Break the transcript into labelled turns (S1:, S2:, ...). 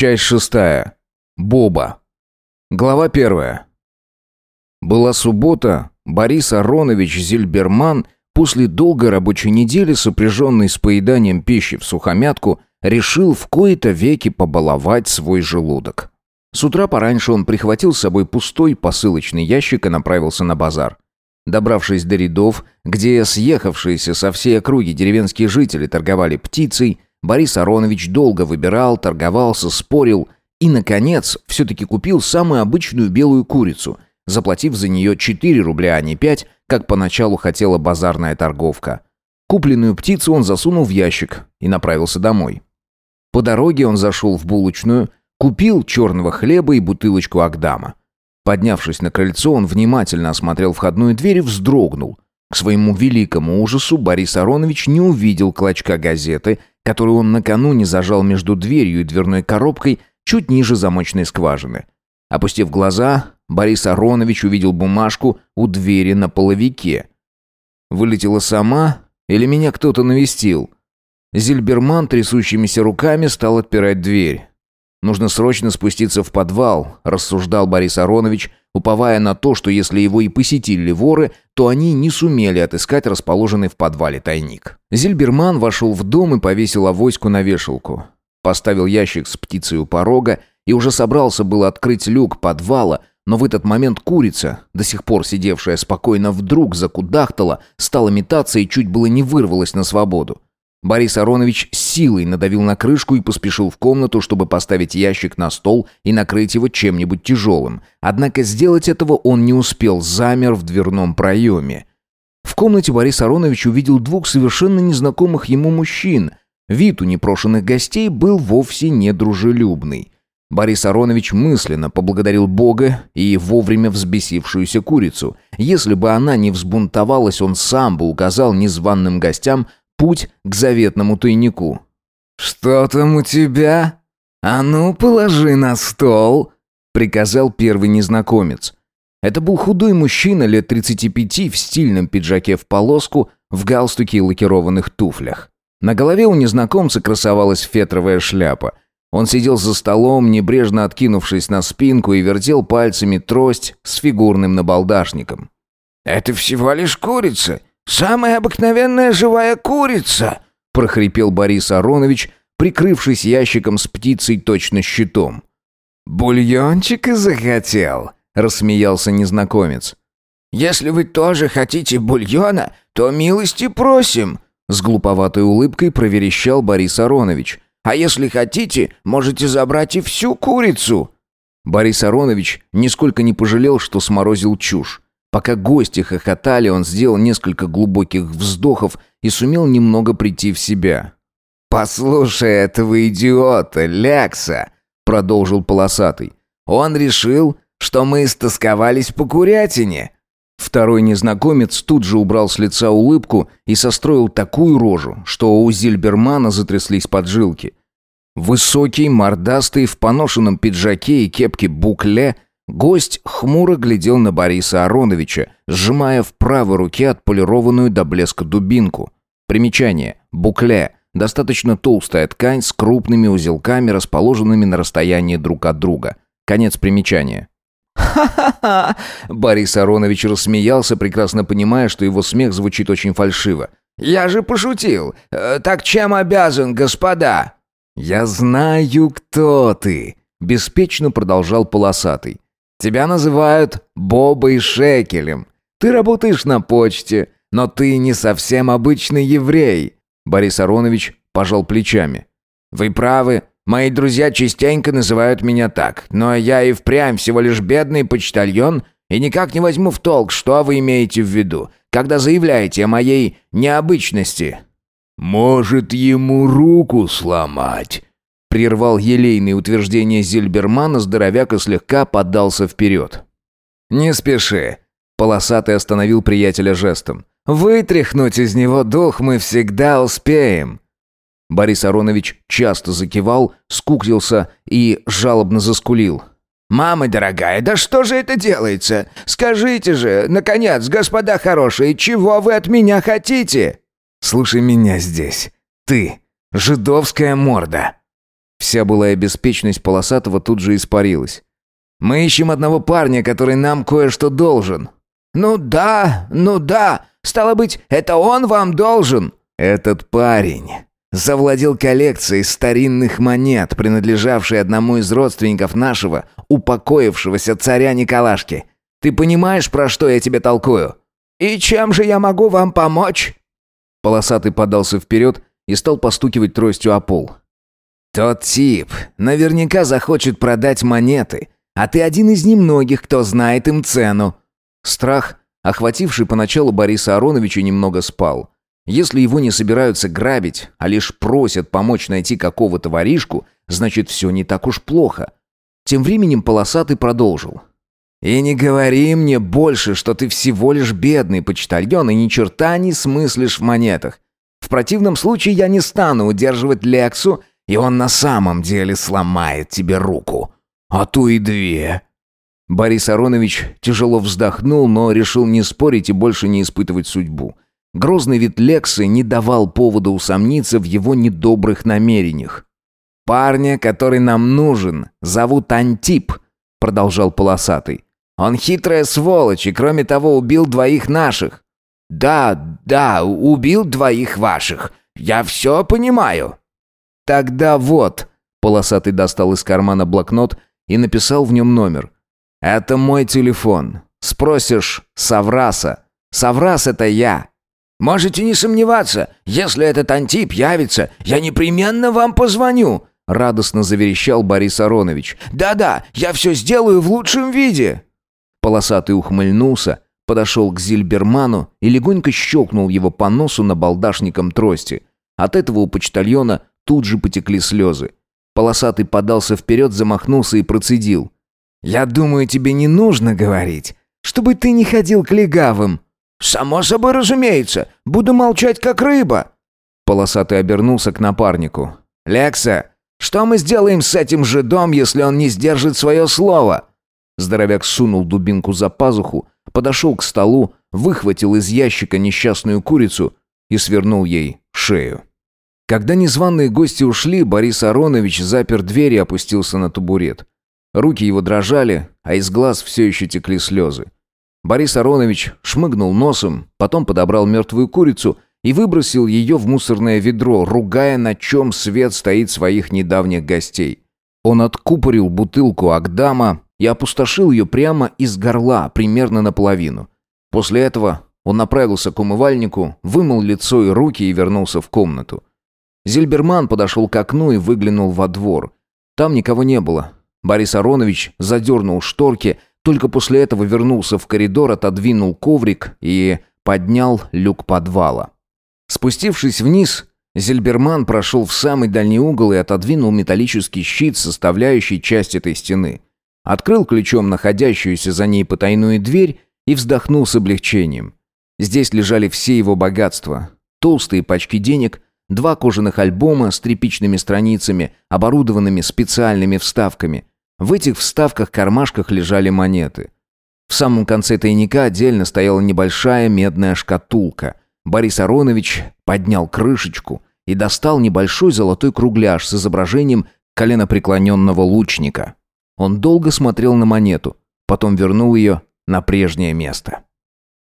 S1: Часть шестая. Боба. Глава первая. Была суббота. Борис Аронович Зильберман после долгой рабочей недели, сопряженной с поеданием пищи в сухомятку, решил в кои-то веки побаловать свой желудок. С утра пораньше он прихватил с собой пустой посылочный ящик и направился на базар. Добравшись до рядов, где съехавшиеся со всей округи деревенские жители торговали птицей, Борис Аронович долго выбирал, торговался, спорил и, наконец, все-таки купил самую обычную белую курицу, заплатив за нее 4 рубля, а не 5, как поначалу хотела базарная торговка. Купленную птицу он засунул в ящик и направился домой. По дороге он зашел в булочную, купил черного хлеба и бутылочку Агдама. Поднявшись на крыльцо, он внимательно осмотрел входную дверь и вздрогнул. К своему великому ужасу Борис Аронович не увидел клочка газеты, которую он накануне зажал между дверью и дверной коробкой чуть ниже замочной скважины. Опустив глаза, Борис Аронович увидел бумажку у двери на половике. Вылетела сама или меня кто-то навестил? Зильберман трясущимися руками стал отпирать дверь. Нужно срочно спуститься в подвал, рассуждал Борис Аронович, уповая на то, что если его и посетили воры, то они не сумели отыскать расположенный в подвале тайник. Зильберман вошел в дом и повесил авоську на вешалку. Поставил ящик с птицей у порога и уже собрался было открыть люк подвала, но в этот момент курица, до сих пор сидевшая спокойно, вдруг закудахтала, стала метаться и чуть было не вырвалась на свободу. Борис Аронович силой надавил на крышку и поспешил в комнату, чтобы поставить ящик на стол и накрыть его чем-нибудь тяжелым. Однако сделать этого он не успел, замер в дверном проеме. В комнате Борис Аронович увидел двух совершенно незнакомых ему мужчин. Вид у непрошенных гостей был вовсе не дружелюбный. Борис Аронович мысленно поблагодарил Бога и вовремя взбесившуюся курицу. Если бы она не взбунтовалась, он сам бы указал незваным гостям путь к заветному тайнику. «Что там у тебя? А ну, положи на стол!» — приказал первый незнакомец. Это был худой мужчина лет 35 в стильном пиджаке в полоску, в галстуке и лакированных туфлях. На голове у незнакомца красовалась фетровая шляпа. Он сидел за столом, небрежно откинувшись на спинку и вертел пальцами трость с фигурным набалдашником.
S2: «Это всего лишь курица, «Самая обыкновенная живая курица!» — прохрипел Борис Аронович, прикрывшись ящиком с птицей точно щитом.
S1: «Бульончика захотел?» — рассмеялся незнакомец.
S2: «Если вы тоже хотите бульона, то милости просим!»
S1: С глуповатой улыбкой проверещал Борис Аронович.
S2: «А если хотите, можете забрать и всю курицу!»
S1: Борис Аронович нисколько не пожалел, что сморозил чушь. Пока гости хохотали, он сделал несколько глубоких вздохов и сумел немного прийти в себя.
S2: «Послушай этого идиота, Лякса!» — продолжил полосатый. «Он решил, что мы истосковались по курятине».
S1: Второй незнакомец тут же убрал с лица улыбку и состроил такую рожу, что у Зильбермана затряслись поджилки. Высокий, мордастый, в поношенном пиджаке и кепке букле — Гость хмуро глядел на Бориса Ароновича, сжимая в правой руке отполированную до блеска дубинку. Примечание. Букле. Достаточно толстая ткань с крупными узелками, расположенными на расстоянии друг от друга. Конец примечания. «Ха-ха-ха!» Борис Аронович рассмеялся, прекрасно понимая, что его смех звучит очень фальшиво.
S2: «Я же пошутил! Э, так чем обязан, господа?»
S1: «Я знаю, кто ты!» — беспечно продолжал полосатый. Тебя называют Бобой Шекелем. Ты работаешь на почте, но ты не совсем обычный еврей». Борис Аронович пожал плечами.
S2: «Вы правы. Мои друзья частенько называют меня так. Но я и впрямь всего лишь бедный почтальон и никак не возьму в толк, что вы имеете в виду, когда заявляете о моей необычности».
S3: «Может, ему руку сломать?»
S1: Прервал елейные утверждения Зильбермана, здоровяк и слегка поддался вперед. «Не спеши», — полосатый остановил приятеля жестом. «Вытряхнуть из него дух мы всегда успеем». Борис Аронович часто закивал, скуклился и жалобно заскулил.
S2: «Мама дорогая, да что же это делается? Скажите же, наконец, господа хорошие, чего вы от меня хотите?»
S1: «Слушай меня здесь. Ты, жидовская морда!» Вся былая беспечность полосатого тут же испарилась. «Мы ищем одного парня, который нам кое-что должен».
S2: «Ну да, ну да. Стало быть, это он вам должен».
S1: «Этот парень завладел коллекцией старинных монет, принадлежавшей одному из родственников нашего, упокоившегося царя Николашки. Ты понимаешь, про что я тебе толкую?»
S2: «И чем же я могу вам помочь?»
S1: Полосатый подался вперед и стал постукивать тростью о пол. «Тот тип наверняка захочет продать монеты, а ты один из немногих, кто знает им цену». Страх, охвативший поначалу Бориса Ароновича, немного спал. Если его не собираются грабить, а лишь просят помочь найти какого-то воришку, значит, все не так уж плохо. Тем временем Полосатый продолжил. «И не говори мне больше, что ты всего лишь бедный почтальон и ни черта не смыслишь в монетах. В противном случае я не стану удерживать Лексу, и он на самом деле сломает тебе руку. А то и две». Борис Аронович тяжело вздохнул, но решил не спорить и больше не испытывать судьбу. Грозный вид Лексы не давал повода усомниться в его недобрых намерениях. «Парня, который нам нужен, зовут Антип», — продолжал Полосатый. Он хитрая сволочь и, кроме того, убил двоих наших».
S2: «Да, да, убил двоих ваших. Я все понимаю».
S1: «Тогда вот», — Полосатый достал из кармана блокнот и написал в нем номер. «Это мой телефон. Спросишь Савраса. Саврас — это я».
S2: «Можете не сомневаться, если этот Антип явится, я непременно вам позвоню», —
S1: радостно заверещал Борис Аронович.
S2: «Да-да, я все сделаю в лучшем виде».
S1: Полосатый ухмыльнулся, подошел к Зильберману и легонько щелкнул его по носу на балдашником трости. От этого у почтальона тут же потекли слезы. Полосатый подался вперед, замахнулся и процедил. «Я думаю, тебе не нужно говорить, чтобы ты не ходил к легавым».
S2: «Само собой разумеется. Буду молчать, как рыба».
S1: Полосатый обернулся к напарнику. «Лекса, что мы сделаем с этим жидом, если он не сдержит свое слово?» Здоровяк сунул дубинку за пазуху, подошел к столу, выхватил из ящика несчастную курицу и свернул ей шею. Когда незваные гости ушли, Борис Аронович запер дверь и опустился на табурет. Руки его дрожали, а из глаз все еще текли слезы. Борис Аронович шмыгнул носом, потом подобрал мертвую курицу и выбросил ее в мусорное ведро, ругая, на чем свет стоит своих недавних гостей. Он откупорил бутылку Агдама, и опустошил ее прямо из горла, примерно наполовину. После этого он направился к умывальнику, вымыл лицо и руки и вернулся в комнату. Зильберман подошел к окну и выглянул во двор. Там никого не было. Борис Аронович задернул шторки, только после этого вернулся в коридор, отодвинул коврик и поднял люк подвала. Спустившись вниз, Зильберман прошел в самый дальний угол и отодвинул металлический щит, составляющий часть этой стены. Открыл ключом находящуюся за ней потайную дверь и вздохнул с облегчением. Здесь лежали все его богатства. Толстые пачки денег, два кожаных альбома с тряпичными страницами, оборудованными специальными вставками. В этих вставках-кармашках лежали монеты. В самом конце тайника отдельно стояла небольшая медная шкатулка. Борис Аронович поднял крышечку и достал небольшой золотой кругляш с изображением коленопреклоненного лучника. Он долго смотрел на монету, потом вернул ее на прежнее место.